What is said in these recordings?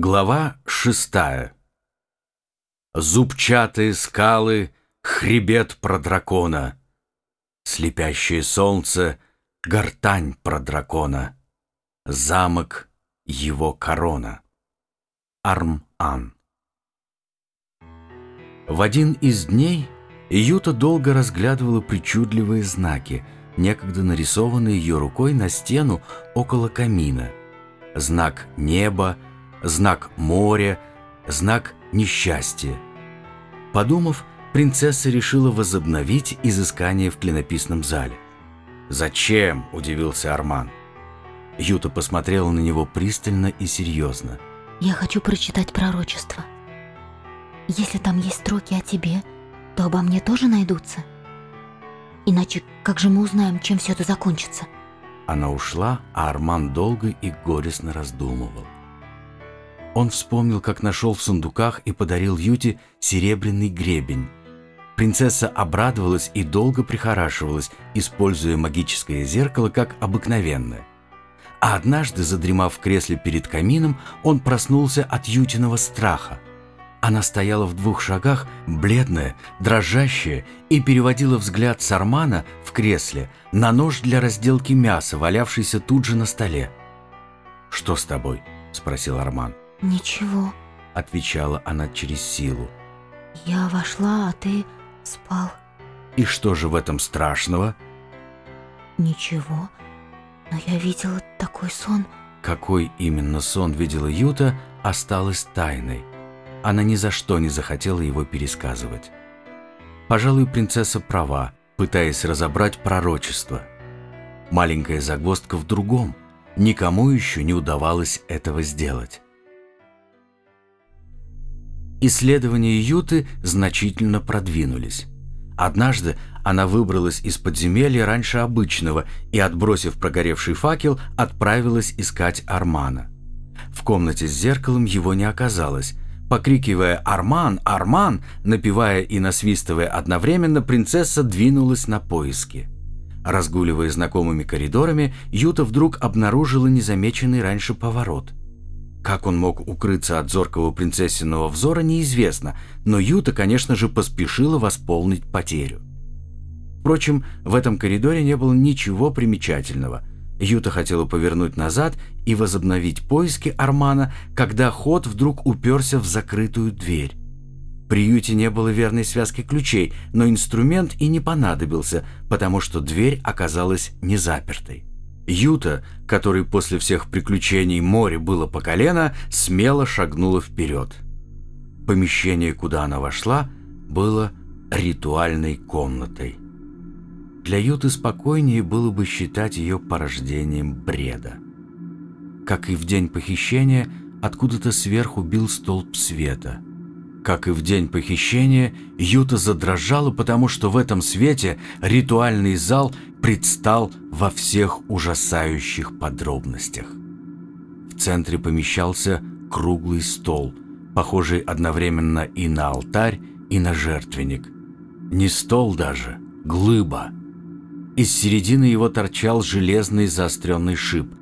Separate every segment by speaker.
Speaker 1: Глава шестая Зубчатые скалы, хребет про дракона, Слепящее солнце, гортань про дракона, Замок, его корона. Арм-Ан В один из дней Юта долго разглядывала причудливые знаки, некогда нарисованные ее рукой на стену около камина. Знак неба, знак моря, знак несчастья. Подумав, принцесса решила возобновить изыскание в клинописном зале. «Зачем?» – удивился Арман. Юта посмотрела на него пристально и серьезно.
Speaker 2: «Я хочу прочитать пророчество. Если там есть строки о тебе, то обо мне тоже найдутся. Иначе как же мы узнаем, чем все это закончится?»
Speaker 1: Она ушла, а Арман долго и горестно раздумывал. Он вспомнил, как нашел в сундуках и подарил Юте серебряный гребень. Принцесса обрадовалась и долго прихорашивалась, используя магическое зеркало как обыкновенное. А однажды, задремав в кресле перед камином, он проснулся от Ютиного страха. Она стояла в двух шагах, бледная, дрожащая, и переводила взгляд Сармана в кресле на нож для разделки мяса, валявшийся тут же на столе. «Что с тобой?» – спросил Арман.
Speaker 2: «Ничего», —
Speaker 1: отвечала она через силу.
Speaker 2: «Я вошла, а ты спал».
Speaker 1: «И что же в этом страшного?»
Speaker 2: «Ничего, но я видела такой сон».
Speaker 1: Какой именно сон видела Юта, осталось тайной. Она ни за что не захотела его пересказывать. Пожалуй, принцесса права, пытаясь разобрать пророчество. Маленькая загвоздка в другом. Никому еще не удавалось этого сделать. Исследования Юты значительно продвинулись. Однажды она выбралась из подземелья раньше обычного и, отбросив прогоревший факел, отправилась искать Армана. В комнате с зеркалом его не оказалось. Покрикивая «Арман! Арман!», напевая и насвистывая одновременно, принцесса двинулась на поиски. Разгуливая знакомыми коридорами, Юта вдруг обнаружила незамеченный раньше поворот. Как он мог укрыться от зоркого принцессиного взора, неизвестно, но Юта, конечно же, поспешила восполнить потерю. Впрочем, в этом коридоре не было ничего примечательного. Юта хотела повернуть назад и возобновить поиски Армана, когда ход вдруг уперся в закрытую дверь. При Юте не было верной связки ключей, но инструмент и не понадобился, потому что дверь оказалась не запертой. Юта, которой после всех приключений море было по колено, смело шагнула вперед. Помещение, куда она вошла, было ритуальной комнатой. Для Юты спокойнее было бы считать ее порождением бреда. Как и в день похищения, откуда-то сверху бил столб света – как и в день похищения, Юта задрожала, потому что в этом свете ритуальный зал предстал во всех ужасающих подробностях. В центре помещался круглый стол, похожий одновременно и на алтарь, и на жертвенник. Не стол даже, глыба. Из середины его торчал железный заостренный шип,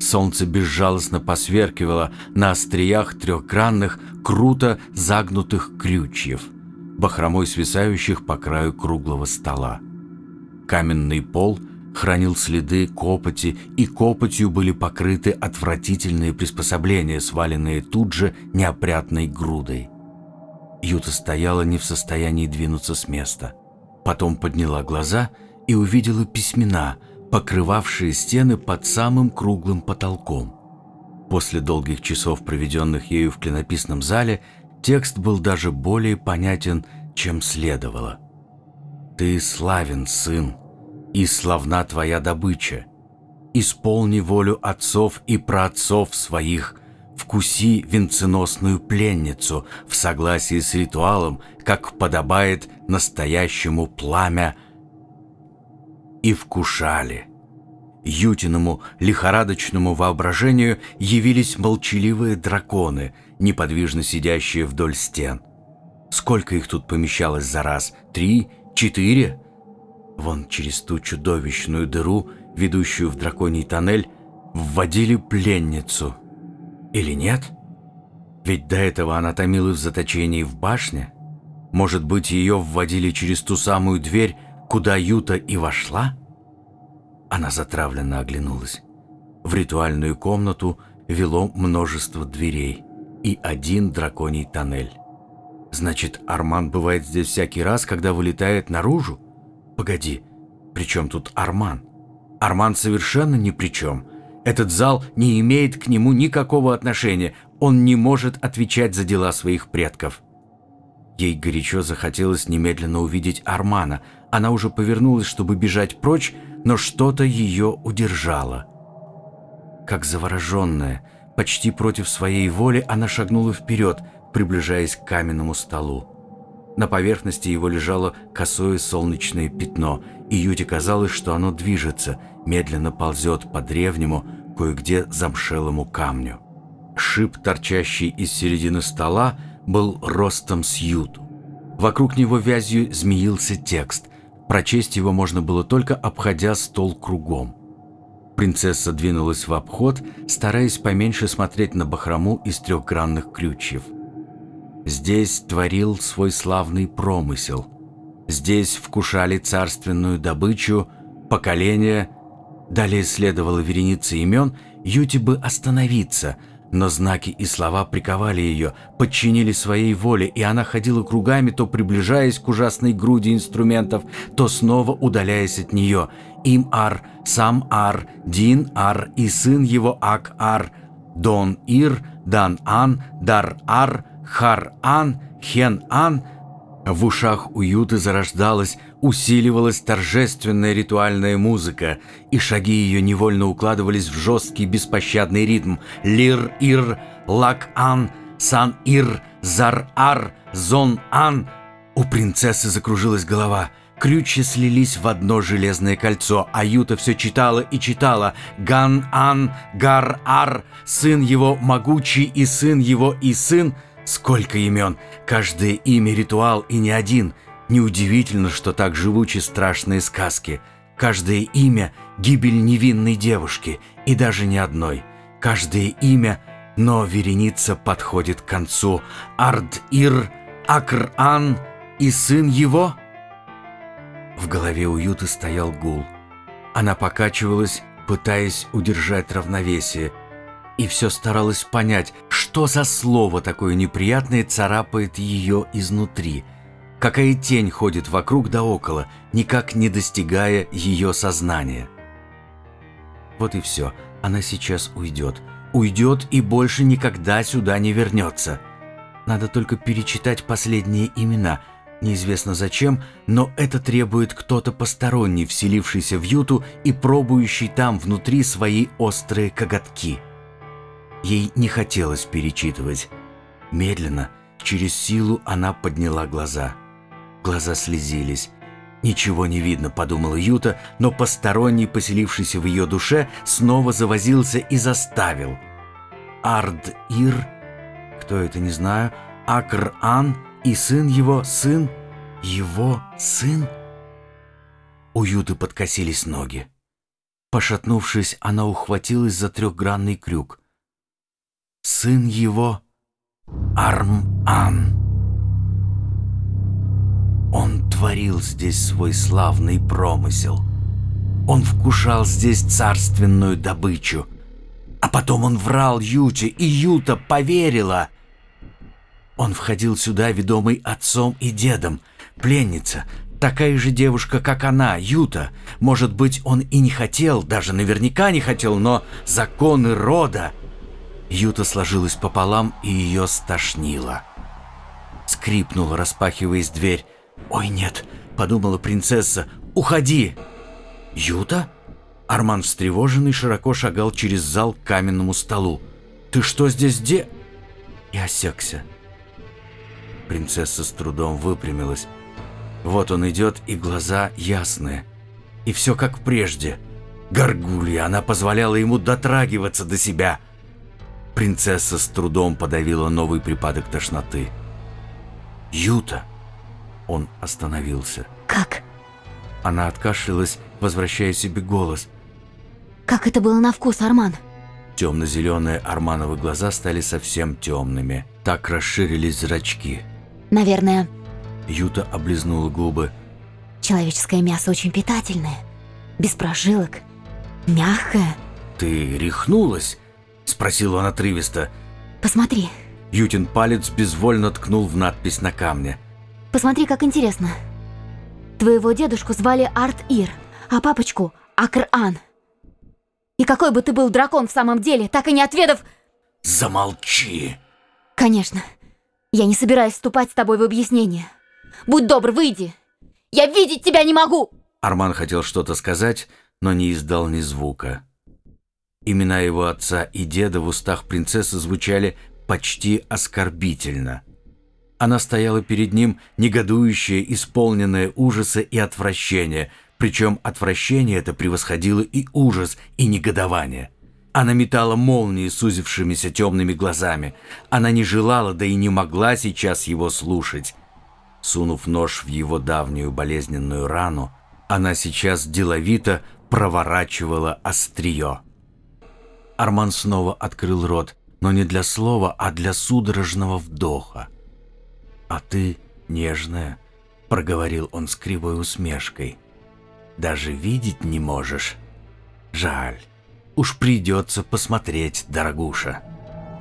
Speaker 1: Солнце безжалостно посверкивало на остриях трехгранных, круто загнутых крючьев, бахромой свисающих по краю круглого стола. Каменный пол хранил следы копоти, и копотью были покрыты отвратительные приспособления, сваленные тут же неопрятной грудой. Юта стояла не в состоянии двинуться с места. Потом подняла глаза и увидела письмена – покрывавшие стены под самым круглым потолком. После долгих часов, проведенных ею в клинописном зале, текст был даже более понятен, чем следовало. «Ты славен, сын, и славна твоя добыча. Исполни волю отцов и праотцов своих, вкуси венценосную пленницу в согласии с ритуалом, как подобает настоящему пламя – и вкушали. Ютиному лихорадочному воображению явились молчаливые драконы, неподвижно сидящие вдоль стен. Сколько их тут помещалось за раз? Три? Четыре? Вон через ту чудовищную дыру, ведущую в драконий тоннель, вводили пленницу. Или нет? Ведь до этого она томилась в заточении в башне. Может быть, ее вводили через ту самую дверь, куда Юта и вошла? Она затравленно оглянулась. В ритуальную комнату вело множество дверей и один драконий тоннель. Значит, Арман бывает здесь всякий раз, когда вылетает наружу? Погоди, при чем тут Арман? Арман совершенно ни при чем. Этот зал не имеет к нему никакого отношения. Он не может отвечать за дела своих предков. Ей горячо захотелось немедленно увидеть Армана. Она уже повернулась, чтобы бежать прочь, но что-то ее удержало. Как завороженная, почти против своей воли, она шагнула вперед, приближаясь к каменному столу. На поверхности его лежало косое солнечное пятно, и Юте казалось, что оно движется, медленно ползет по древнему, кое-где замшелому камню. Шип, торчащий из середины стола, был ростом с Юту. Вокруг него вязью змеился текст. Прочесть его можно было только обходя стол кругом. Принцесса двинулась в обход, стараясь поменьше смотреть на бахрому из трехгранных крючьев – Здесь творил свой славный промысел. Здесь вкушали царственную добычу, поколения. Далее следовала вереница имен, Юте бы остановиться, но знаки и слова приковали ее, подчинили своей воле, и она ходила кругами, то приближаясь к ужасной груди инструментов, то снова удаляясь от нее. Им-Ар, Сам-Ар, Дин-Ар и сын его Ак-Ар, Дон-Ир, Дан-Ан, Дар-Ар, Хар-Ан, Хен-Ан. В ушах уюта зарождалась, усиливалась торжественная ритуальная музыка, и шаги ее невольно укладывались в жесткий беспощадный ритм. Лир-Ир, Лак-Ан, Сан-Ир, Зар-Ар, Зон-Ан. У принцессы закружилась голова – Крючья слились в одно железное кольцо, а Юта все читала и читала. Ган-Ан, Гар-Ар, сын его могучий и сын его и сын – Сколько имен, каждое имя ритуал и не один. Неудивительно, что так живучи страшные сказки. Каждое имя – гибель невинной девушки, и даже не одной. Каждое имя, но вереница подходит к концу. Ард-Ир, Акр-Ан и сын его? В голове уюта стоял гул. Она покачивалась, пытаясь удержать равновесие, и все старалась понять, что за слово такое неприятное царапает ее изнутри. Какая тень ходит вокруг да около, никак не достигая ее сознания. Вот и все, она сейчас уйдет. Уйдет и больше никогда сюда не вернется. Надо только перечитать последние имена. Неизвестно зачем, но это требует кто-то посторонний, вселившийся в Юту и пробующий там внутри свои острые коготки. Ей не хотелось перечитывать. Медленно, через силу она подняла глаза. Глаза слезились. «Ничего не видно», — подумала Юта, но посторонний, поселившийся в ее душе, снова завозился и заставил. Ард-Ир, кто это, не знаю, Акр-Ан и сын его, сын, его сын. У Юты подкосились ноги. Пошатнувшись, она ухватилась за трехгранный крюк сын его Арм-Ан. Он творил здесь свой славный промысел. Он вкушал здесь царственную добычу. А потом он врал Юте, и Юта поверила. Он входил сюда, ведомый отцом и дедом. Пленница, такая же девушка, как она, Юта. Может быть, он и не хотел, даже наверняка не хотел, но законы рода Юта сложилась пополам и ее стошнило. Скрипнула, распахиваясь дверь. «Ой, нет!» — подумала принцесса. «Уходи!» «Юта?» Арман встревоженный широко шагал через зал к каменному столу. «Ты что здесь де...» И осекся. Принцесса с трудом выпрямилась. Вот он идет, и глаза ясные. И все как прежде. Горгулья, она позволяла ему дотрагиваться до себя — Принцесса с трудом подавила новый припадок тошноты. «Юта!» Он остановился.
Speaker 2: «Как?»
Speaker 1: Она откашлялась, возвращая себе голос.
Speaker 2: «Как это было на вкус, Арман?»
Speaker 1: Темно-зеленые Армановы глаза стали совсем темными. Так расширились зрачки.
Speaker 2: Наверное,
Speaker 1: Юта облизнула губы.
Speaker 2: человеческое мясо очень питательное. Без прожилок. Мягкое.
Speaker 1: «Ты рехнулась?» — спросил он отрывисто.
Speaker 2: Посмотри.
Speaker 1: Ютин палец безвольно ткнул в надпись на камне.
Speaker 2: Посмотри, как интересно. Твоего дедушку звали Арт-Ир, а папочку — Акр-Ан. И какой бы ты был дракон в самом деле, так и не отведав...
Speaker 1: «Замолчи!»
Speaker 2: Конечно. Я не собираюсь вступать с тобой в объяснение. Будь добр, выйди. Я видеть тебя не могу.
Speaker 1: Арман хотел что-то сказать, но не издал ни звука. Имена его отца и деда в устах принцессы звучали почти оскорбительно. Она стояла перед ним, негодующая, исполненная ужаса и отвращения, причем отвращение это превосходило и ужас, и негодование. Она метала молнии сузившимися темными глазами. Она не желала, да и не могла сейчас его слушать. Сунув нож в его давнюю болезненную рану, она сейчас деловито проворачивала острие. Арман снова открыл рот, но не для слова, а для судорожного вдоха. «А ты нежная», — проговорил он с кривой усмешкой. «Даже видеть не можешь? Жаль. Уж придется посмотреть, дорогуша.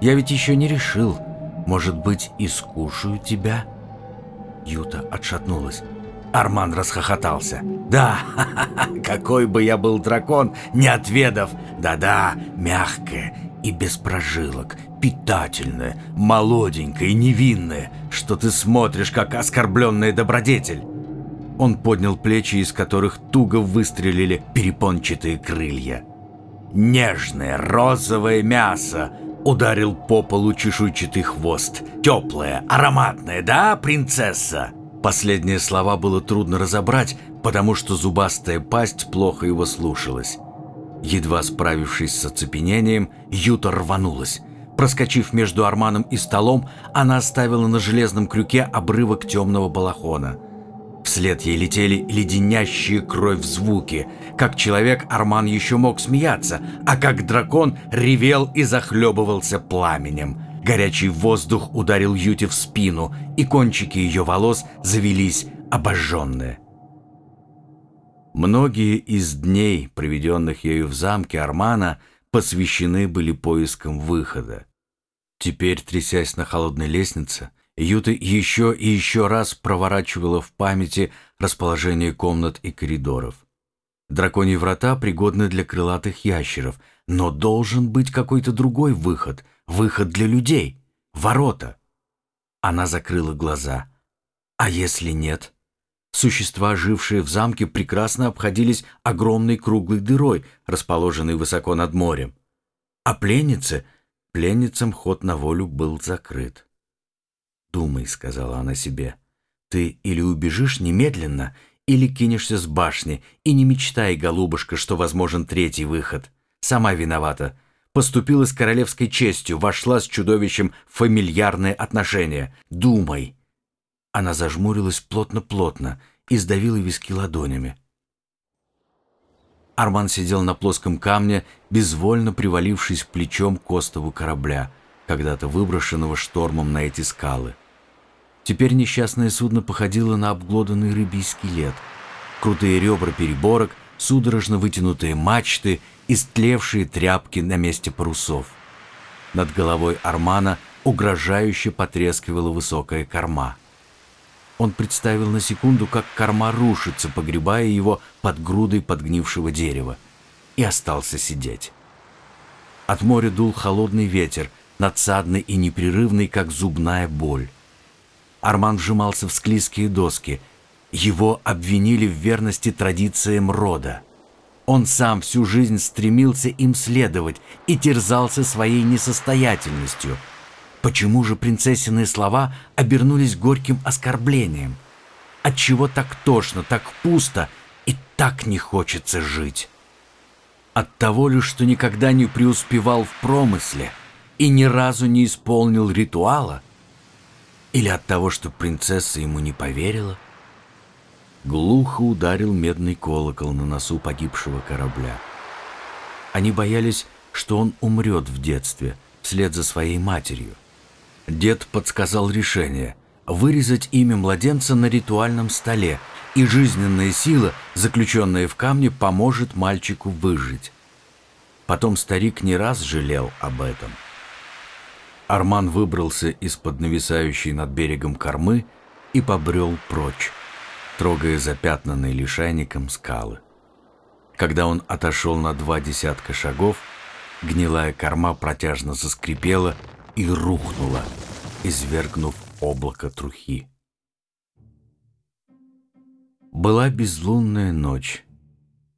Speaker 1: Я ведь еще не решил. Может быть, искушаю тебя?» Юта отшатнулась. Арман расхохотался. «Да, какой бы я был дракон, не отведав! Да-да, мягкое и без прожилок, питательное, молоденькое и невинное, что ты смотришь, как оскорбленный добродетель!» Он поднял плечи, из которых туго выстрелили перепончатые крылья. «Нежное розовое мясо!» Ударил по полу чешуйчатый хвост. «Теплое, ароматное, да, принцесса?» Последние слова было трудно разобрать, потому что зубастая пасть плохо его слушалась. Едва справившись с оцепенением, Юта рванулась. Проскочив между Арманом и столом, она оставила на железном крюке обрывок темного балахона. Вслед ей летели леденящие кровь звуки. Как человек Арман еще мог смеяться, а как дракон ревел и захлебывался пламенем. Горячий воздух ударил Юте в спину, и кончики ее волос завелись обожженные. Многие из дней, проведенных ею в замке Армана, посвящены были поискам выхода. Теперь, трясясь на холодной лестнице, Юта еще и еще раз проворачивала в памяти расположение комнат и коридоров. Драконьи врата пригодны для крылатых ящеров, но должен быть какой-то другой выход, выход для людей, ворота. Она закрыла глаза. А если нет? Существа, жившие в замке, прекрасно обходились огромной круглой дырой, расположенной высоко над морем. А пленницы, пленницам ход на волю был закрыт. «Думай», — сказала она себе, — «ты или убежишь немедленно, или кинешься с башни, и не мечтай, голубушка, что возможен третий выход. Сама виновата. Поступила с королевской честью, вошла с чудовищем в фамильярные отношения. Думай». Она зажмурилась плотно-плотно и сдавила виски ладонями. Арман сидел на плоском камне, безвольно привалившись плечом к остову корабля, когда-то выброшенного штормом на эти скалы. Теперь несчастное судно походило на обглоданный рыбий скелет. Крутые ребра переборок, судорожно вытянутые мачты, истлевшие тряпки на месте парусов. Над головой Армана угрожающе потрескивала высокая корма. Он представил на секунду, как корма рушится, погребая его под грудой подгнившего дерева, и остался сидеть. От моря дул холодный ветер, надсадный и непрерывный, как зубная боль. Арман вжимался в склизкие доски. Его обвинили в верности традициям рода. Он сам всю жизнь стремился им следовать и терзался своей несостоятельностью – Почему же принцессины слова обернулись горьким оскорблением? Отчего так тошно, так пусто и так не хочется жить? От того ли, что никогда не преуспевал в промысле и ни разу не исполнил ритуала? Или от того, что принцесса ему не поверила? Глухо ударил медный колокол на носу погибшего корабля. Они боялись, что он умрет в детстве, вслед за своей матерью. Дед подсказал решение – вырезать имя младенца на ритуальном столе, и жизненная сила, заключенная в камне, поможет мальчику выжить. Потом старик не раз жалел об этом. Арман выбрался из-под нависающей над берегом кормы и побрел прочь, трогая запятнанные лишайником скалы. Когда он отошел на два десятка шагов, гнилая корма протяжно заскрипела и рухнула, извергнув облако трухи. Была безлунная ночь.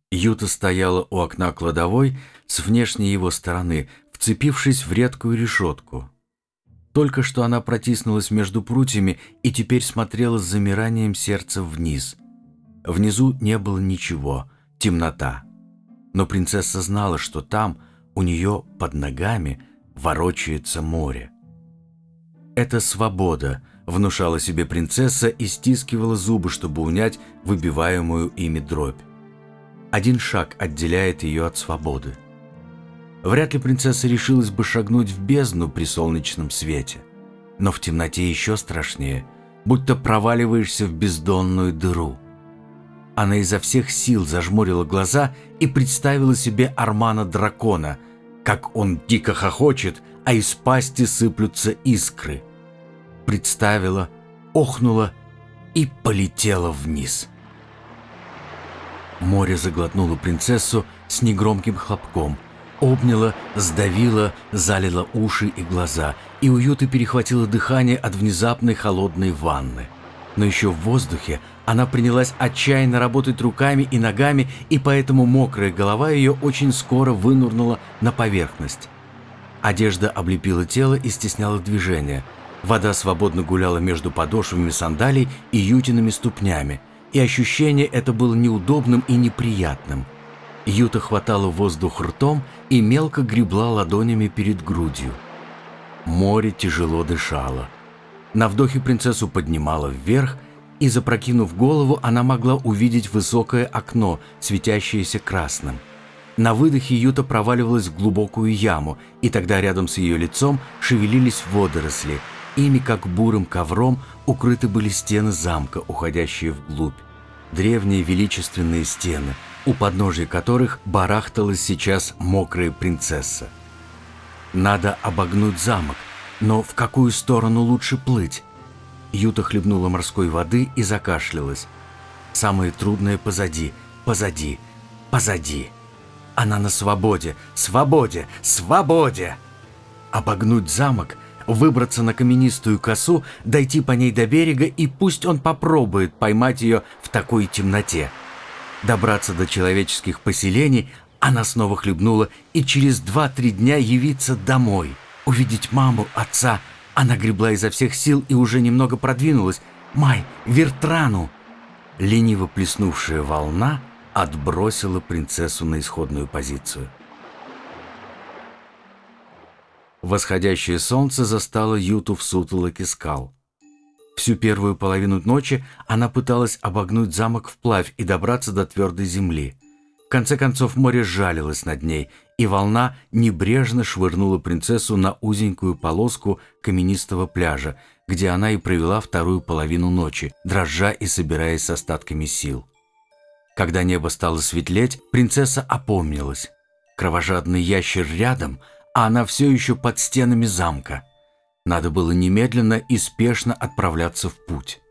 Speaker 1: Юта стояла у окна кладовой с внешней его стороны, вцепившись в редкую решетку. Только что она протиснулась между прутьями и теперь смотрела с замиранием сердца вниз. Внизу не было ничего, темнота. Но принцесса знала, что там, у нее под ногами, ворочается море. Это свобода, внушала себе принцесса и стискивала зубы, чтобы унять выбиваемую ими дробь. Один шаг отделяет ее от свободы. Вряд ли принцесса решилась бы шагнуть в бездну при солнечном свете. Но в темноте еще страшнее, будто проваливаешься в бездонную дыру. Она изо всех сил зажмурила глаза и представила себе Армана-дракона, как он дико хохочет, а из пасти сыплются искры. Представила, охнула и полетела вниз. Море заглотнуло принцессу с негромким хлопком – обняла, сдавила, залила уши и глаза, и уюта перехватило дыхание от внезапной холодной ванны. Но еще в воздухе она принялась отчаянно работать руками и ногами, и поэтому мокрая голова ее очень скоро вынурнула на поверхность. Одежда облепила тело и стесняла движение. Вода свободно гуляла между подошвами сандалий и ютиными ступнями, и ощущение это было неудобным и неприятным – Юта хватала воздух ртом и мелко гребла ладонями перед грудью. Море тяжело дышало. На вдохе принцессу поднимала вверх, и, запрокинув голову, она могла увидеть высокое окно, светящееся красным. На выдохе Юта проваливалась в глубокую яму, и тогда рядом с ее лицом шевелились водоросли. Ими, как бурым ковром, укрыты были стены замка, уходящие вглубь. Древние величественные стены – у подножия которых барахталась сейчас мокрая принцесса. Надо обогнуть замок, но в какую сторону лучше плыть? Юта хлебнула морской воды и закашлялась. Самое трудное позади, позади, позади. Она на свободе, свободе, свободе! Обогнуть замок, выбраться на каменистую косу, дойти по ней до берега, и пусть он попробует поймать ее в такой темноте – добраться до человеческих поселений, она снова хлебнула и через два-три дня явиться домой, увидеть маму, отца. Она гребла изо всех сил и уже немного продвинулась. «Май, Вертрану!» Лениво плеснувшая волна отбросила принцессу на исходную позицию. Восходящее солнце застало Юту в сутолоке скал. Всю первую половину ночи она пыталась обогнуть замок вплавь и добраться до твердой земли. В конце концов море жалилось над ней, и волна небрежно швырнула принцессу на узенькую полоску каменистого пляжа, где она и провела вторую половину ночи, дрожа и собираясь с остатками сил. Когда небо стало светлеть, принцесса опомнилась. Кровожадный ящер рядом, а она все еще под стенами замка – надо было немедленно и спешно отправляться в путь.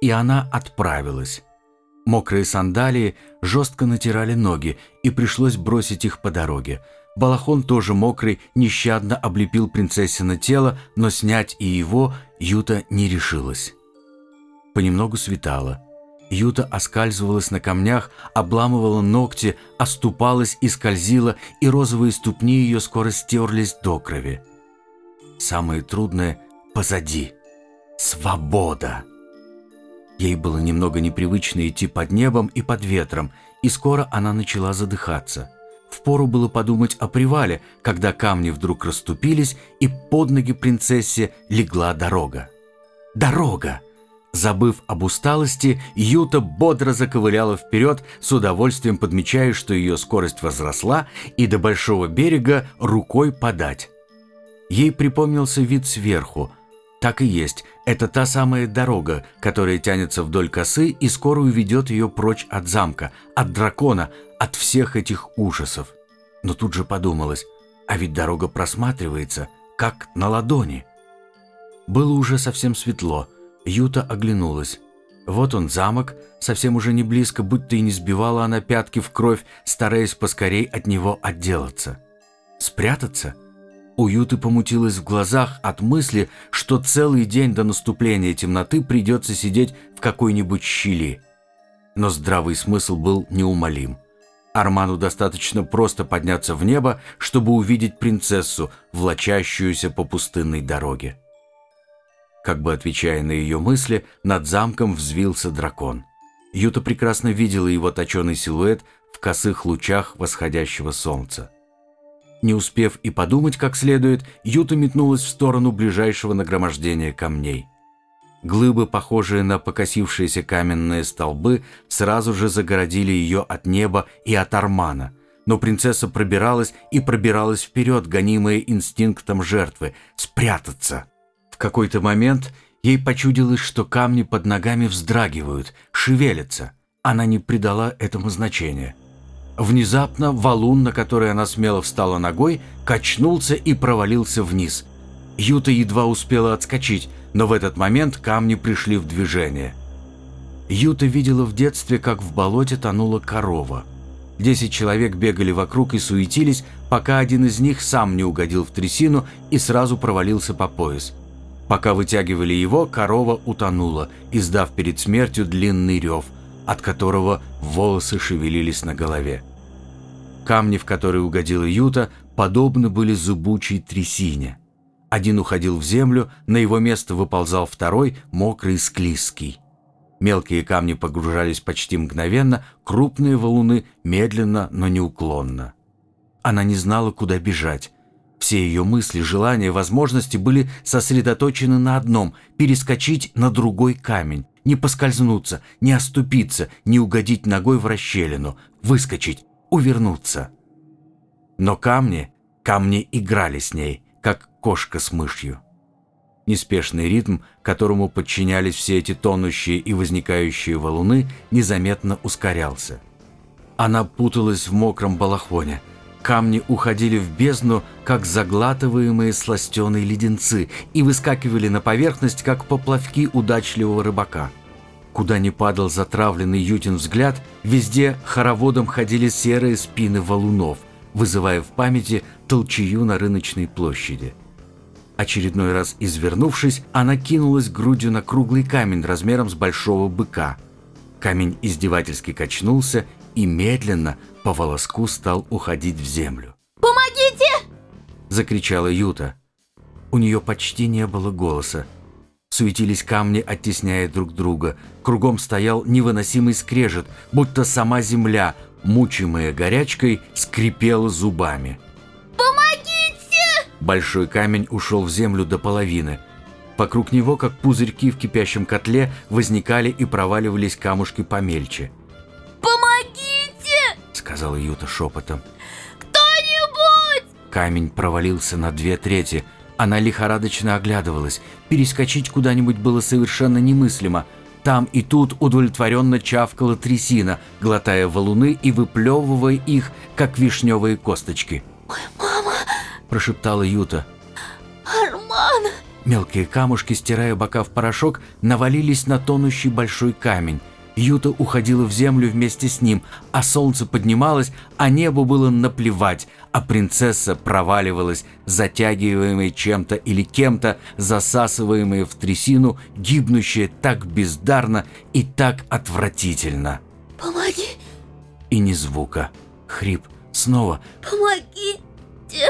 Speaker 1: И она отправилась. Мокрые сандалии жестко натирали ноги, и пришлось бросить их по дороге. Балахон тоже мокрый, нещадно облепил принцессино тело, но снять и его Юта не решилась. Понемногу светало. Юта оскальзывалась на камнях, обламывала ногти, оступалась и скользила, и розовые ступни ее скоро стерлись до крови. Самое трудное позади. Свобода. Ей было немного непривычно идти под небом и под ветром, и скоро она начала задыхаться. Впору было подумать о привале, когда камни вдруг расступились, и под ноги принцессе легла дорога. Дорога! Забыв об усталости, Юта бодро заковыляла вперед, с удовольствием подмечая, что ее скорость возросла, и до большого берега рукой подать. Ей припомнился вид сверху. Так и есть, это та самая дорога, которая тянется вдоль косы и скоро уведет ее прочь от замка, от дракона, от всех этих ужасов. Но тут же подумалось, а ведь дорога просматривается, как на ладони. Было уже совсем светло. Юта оглянулась. Вот он замок, совсем уже не близко, будто и не сбивала она пятки в кровь, стараясь поскорей от него отделаться. Спрятаться? У Юты помутилось в глазах от мысли, что целый день до наступления темноты придется сидеть в какой-нибудь щели. Но здравый смысл был неумолим. Арману достаточно просто подняться в небо, чтобы увидеть принцессу, влачащуюся по пустынной дороге. Как бы отвечая на ее мысли, над замком взвился дракон. Юта прекрасно видела его точеный силуэт в косых лучах восходящего солнца. Не успев и подумать как следует, Юта метнулась в сторону ближайшего нагромождения камней – Глыбы, похожие на покосившиеся каменные столбы, сразу же загородили ее от неба и от Армана. Но принцесса пробиралась и пробиралась вперед, гонимая инстинктом жертвы – спрятаться. В какой-то момент ей почудилось, что камни под ногами вздрагивают, шевелятся. Она не придала этому значения. Внезапно валун, на который она смело встала ногой, качнулся и провалился вниз. Юта едва успела отскочить – но в этот момент камни пришли в движение. Юта видела в детстве, как в болоте тонула корова. Десять человек бегали вокруг и суетились, пока один из них сам не угодил в трясину и сразу провалился по пояс. Пока вытягивали его, корова утонула, издав перед смертью длинный рев, от которого волосы шевелились на голове. Камни, в которые угодила Юта, подобны были зубучей трясине. Один уходил в землю, на его место выползал второй, мокрый и склизкий. Мелкие камни погружались почти мгновенно, крупные валуны медленно, но неуклонно. Она не знала, куда бежать. Все ее мысли, желания, возможности были сосредоточены на одном – перескочить на другой камень, не поскользнуться, не оступиться, не угодить ногой в расщелину, выскочить, увернуться. Но камни, камни играли с ней, как кошка с мышью. Неспешный ритм, которому подчинялись все эти тонущие и возникающие валуны, незаметно ускорялся. Она путалась в мокром балахоне. Камни уходили в бездну, как заглатываемые сластеные леденцы, и выскакивали на поверхность, как поплавки удачливого рыбака. Куда ни падал затравленный Ютин взгляд, везде хороводом ходили серые спины валунов, вызывая в памяти толчею на рыночной площади. Очередной раз извернувшись, она кинулась грудью на круглый камень размером с большого быка. Камень издевательски качнулся и медленно по волоску стал уходить в землю.
Speaker 2: «Помогите!»
Speaker 1: – закричала Юта. У нее почти не было голоса. Суетились камни, оттесняя друг друга. Кругом стоял невыносимый скрежет, будто сама земля, мучимая горячкой, скрипела зубами. Большой камень ушел в землю до половины. Вокруг него, как пузырьки в кипящем котле, возникали и проваливались камушки помельче. Сказала Юта шепотом.
Speaker 2: «Кто-нибудь!»
Speaker 1: Камень провалился на две трети. Она лихорадочно оглядывалась. Перескочить куда-нибудь было совершенно немыслимо. Там и тут удовлетворенно чавкала трясина, глотая валуны и выплевывая их, как вишневые косточки.
Speaker 2: «Мама!»
Speaker 1: – прошептала Юта.
Speaker 2: «Арман!»
Speaker 1: Мелкие камушки, стирая бока в порошок, навалились на тонущий большой камень. Юта уходила в землю вместе с ним, а солнце поднималось, а небу было наплевать, а принцесса проваливалась, затягиваемая чем-то или кем-то, засасываемая в трясину, гибнущая так бездарно и так отвратительно.
Speaker 2: «Помоги!»
Speaker 1: И ни звука. Хрип. Снова.
Speaker 2: «Помогите!»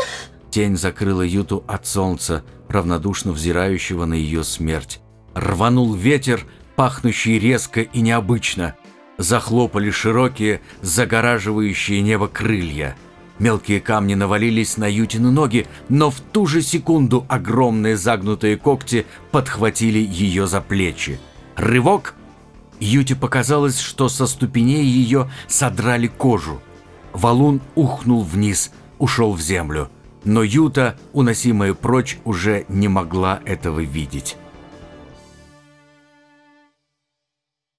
Speaker 1: Тень закрыла Юту от солнца, равнодушно взирающего на ее смерть. Рванул ветер, пахнущий резко и необычно. Захлопали широкие, загораживающие небо крылья. Мелкие камни навалились на Ютины ноги, но в ту же секунду огромные загнутые когти подхватили ее за плечи. Рывок! Юте показалось, что со ступеней ее содрали кожу. Валун ухнул вниз, ушел в землю. Но Юта, уносимая прочь, уже не могла этого видеть.